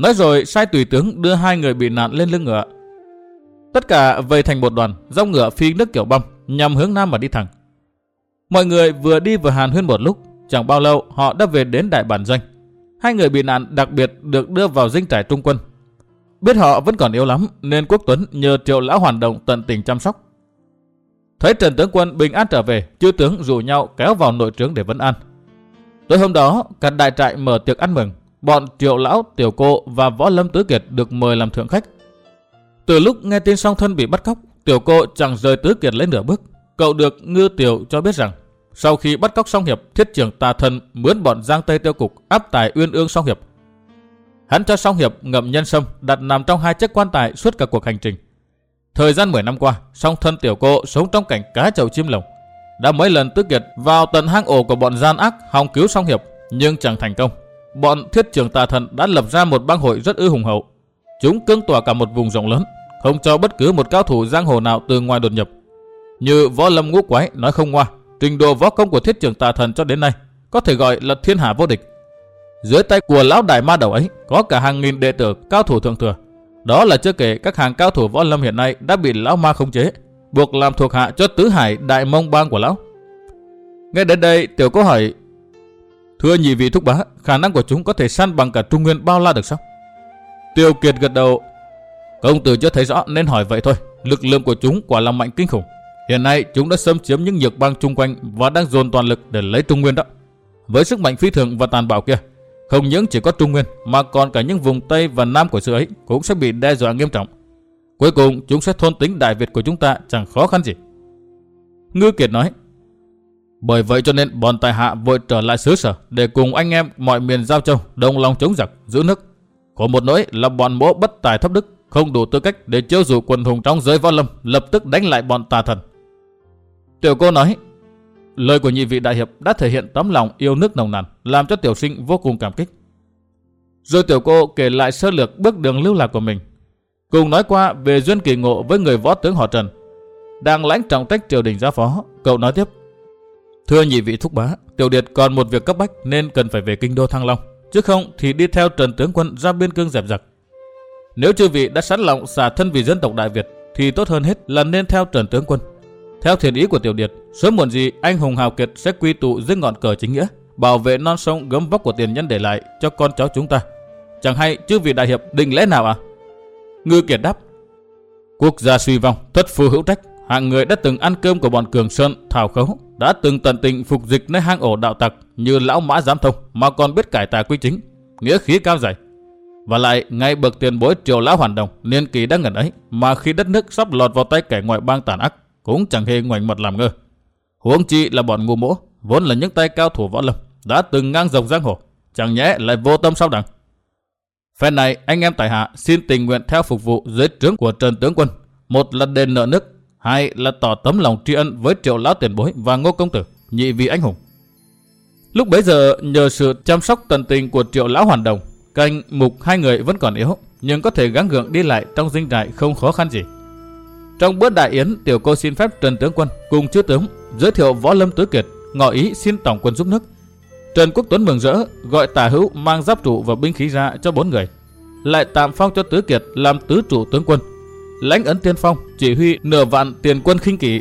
Nói rồi sai tùy tướng đưa hai người bị nạn lên lưng ngựa. Tất cả về thành một đoàn, dòng ngựa phi nước kiểu băm nhằm hướng nam mà đi thẳng. Mọi người vừa đi vừa hàn huyên một lúc, chẳng bao lâu họ đã về đến đại bản doanh. Hai người bị nạn đặc biệt được đưa vào dinh trại trung quân. Biết họ vẫn còn yếu lắm nên Quốc Tuấn nhờ triệu lão hoàn động tận tình chăm sóc. Thấy Trần Tướng Quân bình an trở về, chư tướng rủ nhau kéo vào nội trướng để vấn an. Tối hôm đó, cả đại trại mở tiệc ăn mừng. Bọn triệu lão, tiểu cô và võ lâm tứ kiệt được mời làm thượng khách. Từ lúc nghe tin song thân bị bắt cóc, tiểu cô chẳng rời tứ kiệt lấy nửa bước. Cậu được ngư tiểu cho biết rằng sau khi bắt cóc song hiệp, thiết trưởng tà thần mướn bọn giang tây tiêu cục áp tài uyên ương song hiệp. Hắn cho song hiệp ngậm nhân sâm đặt nằm trong hai chiếc quan tài suốt cả cuộc hành trình. Thời gian 10 năm qua, song thân tiểu cô sống trong cảnh cá chậu chim lồng. Đã mấy lần tức kiệt vào tận hang ổ của bọn gian ác hòng cứu song hiệp, nhưng chẳng thành công. Bọn thiết trưởng tà thần đã lập ra một bang hội rất ư hùng hậu. Chúng cưng tỏa cả một vùng rộng lớn, không cho bất cứ một cao thủ giang hồ nào từ ngoài đột nhập. Như võ lâm ngũ quái nói không ngoa, trình độ võ công của thiết trưởng tà thần cho đến nay có thể gọi là thiên hạ vô địch. Dưới tay của lão đại ma đầu ấy có cả hàng nghìn đệ tử cao thủ thượng thừa. Đó là chưa kể các hàng cao thủ võ lâm hiện nay đã bị lão ma khống chế, buộc làm thuộc hạ cho tứ hải đại mông bang của lão. Nghe đến đây, tiểu có hỏi, Thưa nhị vị thúc bá, khả năng của chúng có thể săn bằng cả Trung Nguyên bao la được sao? Tiêu Kiệt gật đầu, công tử chưa thấy rõ nên hỏi vậy thôi. Lực lượng của chúng quả là mạnh kinh khủng. Hiện nay chúng đã xâm chiếm những nhược bang chung quanh và đang dồn toàn lực để lấy Trung Nguyên đó. Với sức mạnh phi thường và tàn bạo kia, không những chỉ có Trung Nguyên mà còn cả những vùng Tây và Nam của xứ ấy cũng sẽ bị đe dọa nghiêm trọng. Cuối cùng chúng sẽ thôn tính Đại Việt của chúng ta chẳng khó khăn gì. Ngư Kiệt nói, bởi vậy cho nên bọn tài hạ vội trở lại xứ sở để cùng anh em mọi miền giao châu đồng lòng chống giặc giữ nước. Có một nỗi là bọn mỗ bất tài thấp đức không đủ tư cách để chiêu dụ quần hùng trong giới võ lâm lập tức đánh lại bọn tà thần. Tiểu cô nói, lời của nhị vị đại hiệp đã thể hiện tấm lòng yêu nước nồng nàn, làm cho tiểu sinh vô cùng cảm kích. Rồi tiểu cô kể lại sơ lược bước đường lưu lạc của mình, cùng nói qua về duyên kỳ ngộ với người võ tướng họ Trần. Đang lãnh trọng trách triều đình gia phó, cậu nói tiếp. Thưa nhị vị thúc bá, tiểu điệt còn một việc cấp bách nên cần phải về kinh đô Thăng Long. Chứ không thì đi theo Trần tướng quân ra biên cương dẹp giặc. Nếu chư vị đã sẵn lòng xả thân vì dân tộc Đại Việt thì tốt hơn hết là nên theo Trần tướng quân. Theo thiền ý của tiểu điệt, sớm muộn gì anh hùng hào kiệt sẽ quy tụ dưới ngọn cờ chính nghĩa, bảo vệ non sông gấm vóc của tiền nhân để lại cho con cháu chúng ta. Chẳng hay chứ vì đại hiệp định lẽ nào à? Ngư Kiệt đáp, quốc gia suy vong, thất phu hữu trách, hạng người đã từng ăn cơm của bọn Cường Sơn, Thảo Khấu, đã từng tận tình phục dịch nơi hang ổ đạo tặc như lão mã giám thông mà còn biết cải tà quy chính, nghĩa khí cao dày. Và lại, ngay bậc tiền bối triều lão hoàn đồng, niên kỳ đã ngẩn ấy, mà khi đất nước sắp lọt vào tay kẻ ngoại bang tàn ác, cũng chẳng hề ngoảnh mặt làm ngơ. Huống chi là bọn ngu mỗ, vốn là những tay cao thủ võ lâm, đã từng ngang dọc giang hồ, chẳng nhẽ lại vô tâm sao đẳng. Phen này, anh em tại hạ xin tình nguyện theo phục vụ dưới trướng của Trần Tướng Quân, một là đền nợ nước, hai là tỏ tấm lòng tri ân với triệu lão tiền bối và ngô công tử, nhị vị anh hùng. Lúc bấy giờ, nhờ sự chăm sóc tận tình của triệu lão hoàn đồng, canh mục hai người vẫn còn yếu, nhưng có thể gắng gượng đi lại trong dinh trại không khó khăn gì. Trong bữa đại yến, tiểu cô xin phép Trần Tướng Quân cùng chư tướng giới thiệu võ lâm tứ kiệt, ngỏ ý xin tổng quân giúp nước. Trần Quốc Tuấn mừng rỡ, gọi tả hữu mang giáp trụ và binh khí ra cho bốn người. Lại tạm phong cho tứ kiệt làm tứ trụ tướng quân. Lãnh ấn tiên phong, chỉ huy nửa vạn tiền quân khinh kỵ.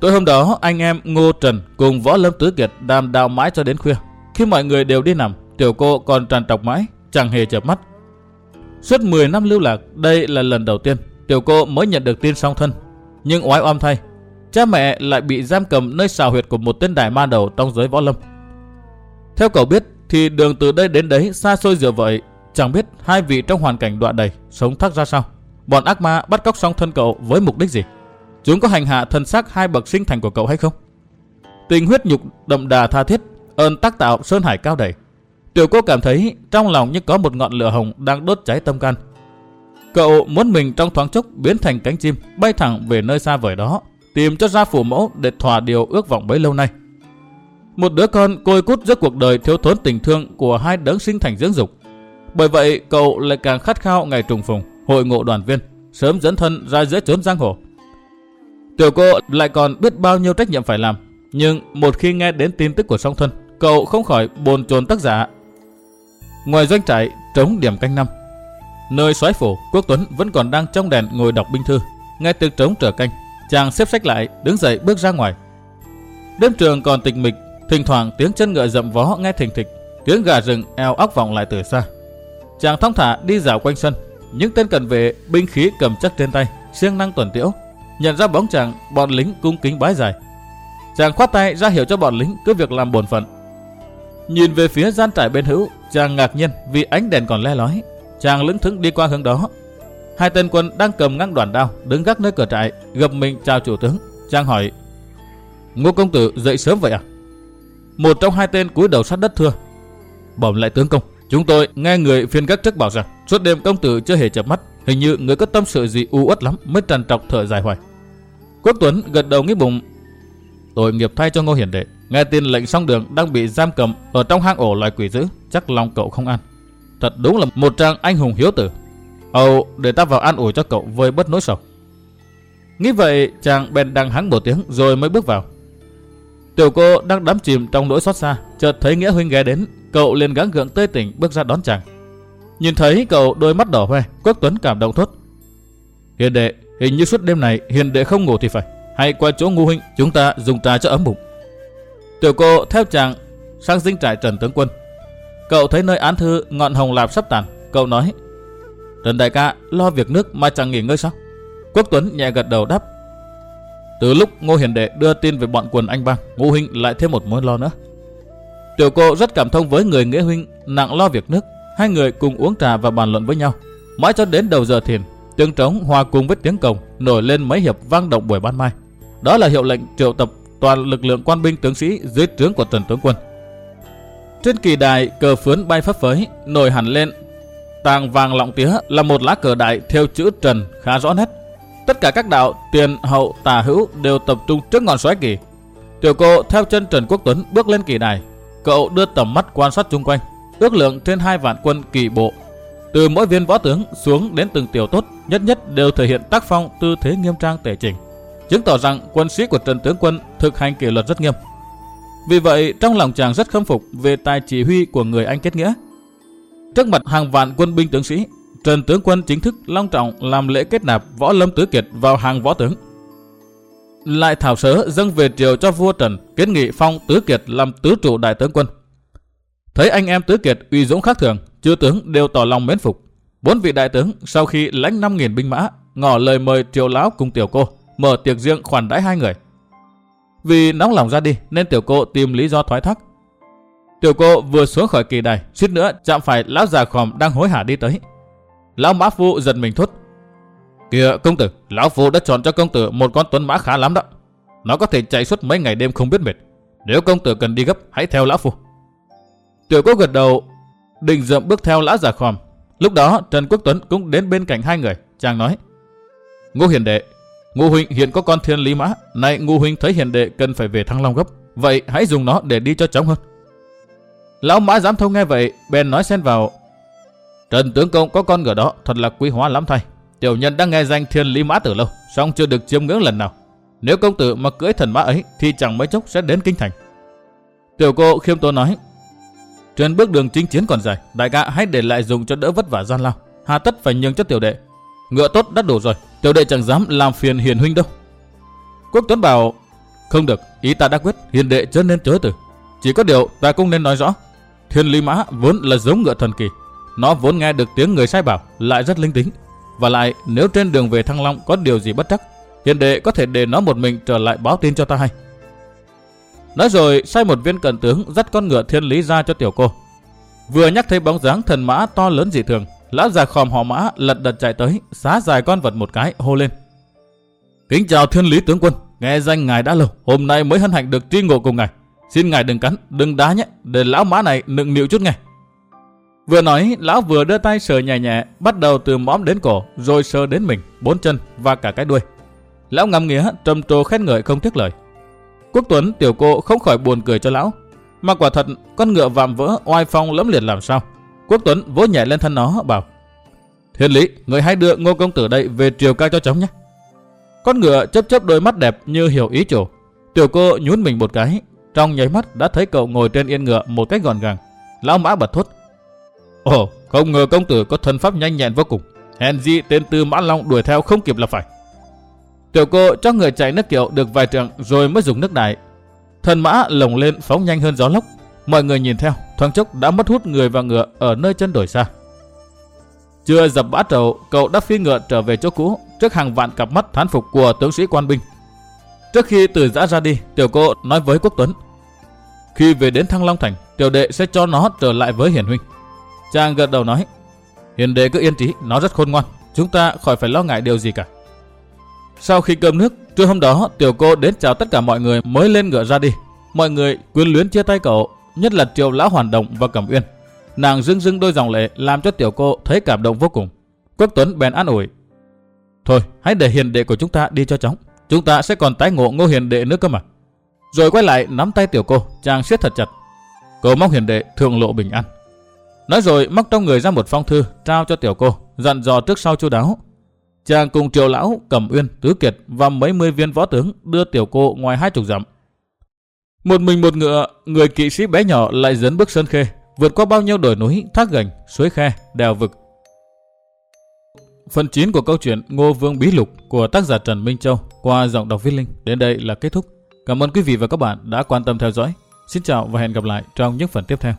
Tối hôm đó, anh em Ngô Trần cùng võ lâm tứ kiệt đàm đạo mãi cho đến khuya. Khi mọi người đều đi nằm, tiểu cô còn tràn trọc mãi, chẳng hề chợp mắt. Suốt 10 năm lưu lạc, đây là lần đầu tiên tiểu cô mới nhận được tin song thân. Nhưng oái oăm thay, cha mẹ lại bị giam cầm nơi xào huyệt của một tên đại ma đầu trong giới võ lâm. Theo cậu biết thì đường từ đây đến đấy xa xôi dựa vậy, chẳng biết hai vị trong hoàn cảnh đoạn đầy sống thắc ra sao. Bọn ác ma bắt cóc song thân cậu với mục đích gì? Chúng có hành hạ thân xác hai bậc sinh thành của cậu hay không? Tình huyết nhục đậm đà tha thiết, ơn tác tạo sơn hải cao đầy. Tiểu cô cảm thấy trong lòng như có một ngọn lửa hồng đang đốt cháy tâm can. Cậu muốn mình trong thoáng chốc biến thành cánh chim, bay thẳng về nơi xa vời đó, tìm cho ra phủ mẫu để thỏa điều ước vọng bấy lâu nay. Một đứa con côi cút giữa cuộc đời thiếu thốn tình thương của hai đấng sinh thành dưỡng dục. Bởi vậy cậu lại càng khát khao ngày trùng phùng, hội ngộ đoàn viên, sớm dẫn thân ra giữa chốn giang hồ. Tiểu cô lại còn biết bao nhiêu trách nhiệm phải làm, nhưng một khi nghe đến tin tức của song thân, cậu không khỏi bồn chồn tác giả. Ngoài doanh trại, trống điểm canh năm, Nơi soái phủ, Quốc Tuấn vẫn còn đang trong đèn ngồi đọc binh thư. Nghe tiếng trống trở canh, chàng xếp sách lại, đứng dậy bước ra ngoài. Đêm trường còn tịch mịch, thỉnh thoảng tiếng chân ngựa dậm vó nghe thình thịch, tiếng gà rừng eo óc vọng lại từ xa. Chàng thong thả đi dạo quanh sân, những tên cận vệ binh khí cầm chắc trên tay, siêng năng tuần tiễu. Nhận ra bóng chàng, bọn lính cung kính bái dài. Chàng khoát tay ra hiệu cho bọn lính cứ việc làm bổn phận. Nhìn về phía gian trại bên hữu, chàng ngạc nhiên vì ánh đèn còn le lói, Chàng lững thững đi qua hướng đó. Hai tên quân đang cầm ngang đoàn đao, đứng gác nơi cửa trại, gập mình chào chủ tướng. Chàng hỏi, Ngô công tử dậy sớm vậy à? Một trong hai tên cúi đầu sát đất thưa, bẩm lại tướng công, chúng tôi nghe người phiên gác trước bảo rằng suốt đêm công tử chưa hề chập mắt, hình như người có tâm sự gì u uất lắm mới trằn trọc thở dài hoài. Quốc Tuấn gật đầu nghĩ bụng, tội nghiệp thay cho Ngô Hiển Đệ, nghe tin lệnh song đường đang bị giam cầm ở trong hang ổ loài quỷ dữ, chắc lòng cậu không an. Thật đúng là một trang anh hùng hiếu tử. Âu, để ta vào an ủi cho cậu vơi bớt nỗi sầu. Nghĩ vậy, chàng bèn đang hắng một tiếng rồi mới bước vào. Tiểu cô đang đắm chìm trong nỗi xót xa, chợt thấy Nghĩa huynh ghé đến, cậu liền gắng gượng tươi tỉnh bước ra đón chàng. Nhìn thấy cậu đôi mắt đỏ hoe, Quốc Tuấn cảm động thốt. Hiền đệ, hình như suốt đêm này hiền đệ không ngủ thì phải. Hay qua chỗ ngu huynh, chúng ta dùng trà cho ấm bụng. Tiểu cô theo chàng sang dinh trại Trần Tướng Quân. Cậu thấy nơi án thư ngọn hồng lạp sắp tàn, cậu nói. Trần đại ca lo việc nước mà chẳng nghỉ ngơi sao? Quốc Tuấn nhẹ gật đầu đáp. Từ lúc Ngô Hiền Đệ đưa tin về bọn quần anh bang, Ngô Huynh lại thêm một mối lo nữa. Tiểu cô rất cảm thông với người nghĩa huynh nặng lo việc nước. Hai người cùng uống trà và bàn luận với nhau. Mãi cho đến đầu giờ thiền, tiếng trống hòa cùng với tiếng cồng nổi lên mấy hiệp vang động buổi ban mai. Đó là hiệu lệnh triệu tập toàn lực lượng quan binh tướng sĩ dưới trướng của Trần tướng quân. Trên kỳ đài cờ phướn bay phấp phới nổi hẳn lên tàng vàng lọng tía là một lá cờ đại theo chữ Trần khá rõ nét. Tất cả các đạo tiền hậu tả hữu đều tập trung trước ngọn xoáy kỳ. Tiểu cô theo chân Trần Quốc Tuấn bước lên kỳ đài. Cậu đưa tầm mắt quan sát chung quanh, ước lượng trên hai vạn quân kỳ bộ. Từ mỗi viên võ tướng xuống đến từng tiểu tốt, nhất nhất đều thể hiện tác phong tư thế nghiêm trang tể chỉnh, chứng tỏ rằng quân sĩ của Trần tướng quân thực hành kỷ luật rất nghiêm. Vì vậy, trong lòng chàng rất khâm phục về tài chỉ huy của người anh kết nghĩa. Trước mặt hàng vạn quân binh tướng sĩ, Trần tướng quân chính thức long trọng làm lễ kết nạp võ lâm tứ kiệt vào hàng võ tướng. Lại thảo sớ dâng về triều cho vua Trần kiến nghị phong tứ kiệt làm tứ trụ đại tướng quân. Thấy anh em tứ kiệt uy dũng khác thường, chư tướng đều tỏ lòng mến phục. Bốn vị đại tướng sau khi lãnh 5.000 binh mã, ngỏ lời mời triều lão cùng tiểu cô, mở tiệc riêng khoản đãi hai người. Vì nóng lòng ra đi nên tiểu cô tìm lý do thoái thác. Tiểu cô vừa xuống khỏi kỳ đài, suýt nữa chạm phải lão già khòm đang hối hả đi tới. Lão mã phu giật mình thốt. Kìa công tử, lão phu đã chọn cho công tử một con tuấn mã khá lắm đó. Nó có thể chạy suốt mấy ngày đêm không biết mệt. Nếu công tử cần đi gấp, hãy theo lão phu. Tiểu cô gật đầu, định dậm bước theo lão già khòm. Lúc đó Trần Quốc Tuấn cũng đến bên cạnh hai người. Chàng nói, Ngô Hiền Đệ, Ngô Huynh hiện có con thiên lý mã. Này Ngô Huynh thấy Hiền Đệ cần phải về Thăng Long gấp. Vậy hãy dùng nó để đi cho chóng hơn. Lão mã dám thông nghe vậy, bèn nói xen vào. Trần tướng công có con ngựa đó thật là quý hóa lắm thay. Tiểu nhân đã nghe danh thiên lý mã từ lâu, song chưa được chiêm ngưỡng lần nào. Nếu công tử mà cưỡi thần mã ấy thì chẳng mấy chốc sẽ đến kinh thành. Tiểu cô khiêm tốn nói. Trên bước đường chính chiến còn dài, đại ca hãy để lại dùng cho đỡ vất vả gian lao. Hà tất phải nhường cho tiểu đệ. Ngựa tốt đã đủ rồi, tiểu đệ chẳng dám làm phiền hiền huynh đâu. Quốc Tuấn bảo, không được, ý ta đã quyết, hiền đệ chớ nên chối từ. Chỉ có điều ta cũng nên nói rõ. Thiên lý mã vốn là giống ngựa thần kỳ. Nó vốn nghe được tiếng người sai bảo, lại rất linh tính. Và lại, nếu trên đường về Thăng Long có điều gì bất trắc, hiền đệ có thể để nó một mình trở lại báo tin cho ta hay. Nói rồi, sai một viên cận tướng dắt con ngựa thiên lý ra cho tiểu cô. Vừa nhắc thấy bóng dáng thần mã to lớn dị thường, lão già khòm họ mã lật đật chạy tới, xá dài con vật một cái, hô lên. Kính chào thiên lý tướng quân, nghe danh ngài đã lâu, hôm nay mới hân hạnh được tri ngộ cùng ngài. Xin ngài đừng cắn, đừng đá nhé, để lão mã này nựng nịu chút nghe. Vừa nói, lão vừa đưa tay sờ nhẹ nhẹ, bắt đầu từ mõm đến cổ, rồi sờ đến mình, bốn chân và cả cái đuôi. Lão ngắm nghía, trầm trồ khen ngợi không tiếc lời. Quốc Tuấn tiểu cô không khỏi buồn cười cho lão. Mà quả thật, con ngựa vạm vỡ oai phong lẫm liệt làm sao. Quốc Tuấn vỗ nhẹ lên thân nó, bảo. Thiên lý, người hãy đưa ngô công tử đây về triều ca cho chóng nhé. Con ngựa chấp chấp đôi mắt đẹp như hiểu ý chủ. Tiểu cô nhún mình một cái, trong nháy mắt đã thấy cậu ngồi trên yên ngựa một cách gọn gàng. Lão mã bật thốt. Ồ, không ngờ công tử có thân pháp nhanh nhẹn vô cùng. Hèn gì tên tư mã long đuổi theo không kịp là phải. Tiểu cô cho người chạy nước kiệu được vài trượng rồi mới dùng nước đại. Thần mã lồng lên phóng nhanh hơn gió lốc. Mọi người nhìn theo, thoáng chốc đã mất hút người và ngựa ở nơi chân đồi xa. Chưa dập bã trầu, cậu đã phi ngựa trở về chỗ cũ trước hàng vạn cặp mắt thán phục của tướng sĩ quan binh. Trước khi từ giã ra đi, tiểu cô nói với Quốc Tuấn. Khi về đến Thăng Long Thành, tiểu đệ sẽ cho nó trở lại với hiển huynh. Chàng gật đầu nói, hiền đệ cứ yên trí, nó rất khôn ngoan, chúng ta khỏi phải lo ngại điều gì cả. Sau khi cơm nước, trưa hôm đó tiểu cô đến chào tất cả mọi người mới lên ngựa ra đi. Mọi người quyến luyến chia tay cậu, nhất là triệu lão hoàn động và cẩm uyên. Nàng dưng dưng đôi dòng lệ làm cho tiểu cô thấy cảm động vô cùng. Quốc Tuấn bèn an ủi. Thôi, hãy để hiền đệ của chúng ta đi cho chóng. Chúng ta sẽ còn tái ngộ ngô hiền đệ nữa cơ mà. Rồi quay lại nắm tay tiểu cô, chàng siết thật chặt. Cầu mong hiền đệ thường lộ bình an. Nói rồi móc trong người ra một phong thư trao cho tiểu cô, dặn dò trước sau chu đáo. Chàng cùng triều lão, cẩm uyên, tứ kiệt và mấy mươi viên võ tướng đưa tiểu cô ngoài hai chục dặm. Một mình một ngựa, người kỵ sĩ bé nhỏ lại dấn bước sơn khê, vượt qua bao nhiêu đồi núi, thác gành, suối khe, đèo vực. Phần 9 của câu chuyện Ngô Vương Bí Lục của tác giả Trần Minh Châu qua giọng đọc viết linh đến đây là kết thúc. Cảm ơn quý vị và các bạn đã quan tâm theo dõi. Xin chào và hẹn gặp lại trong những phần tiếp theo.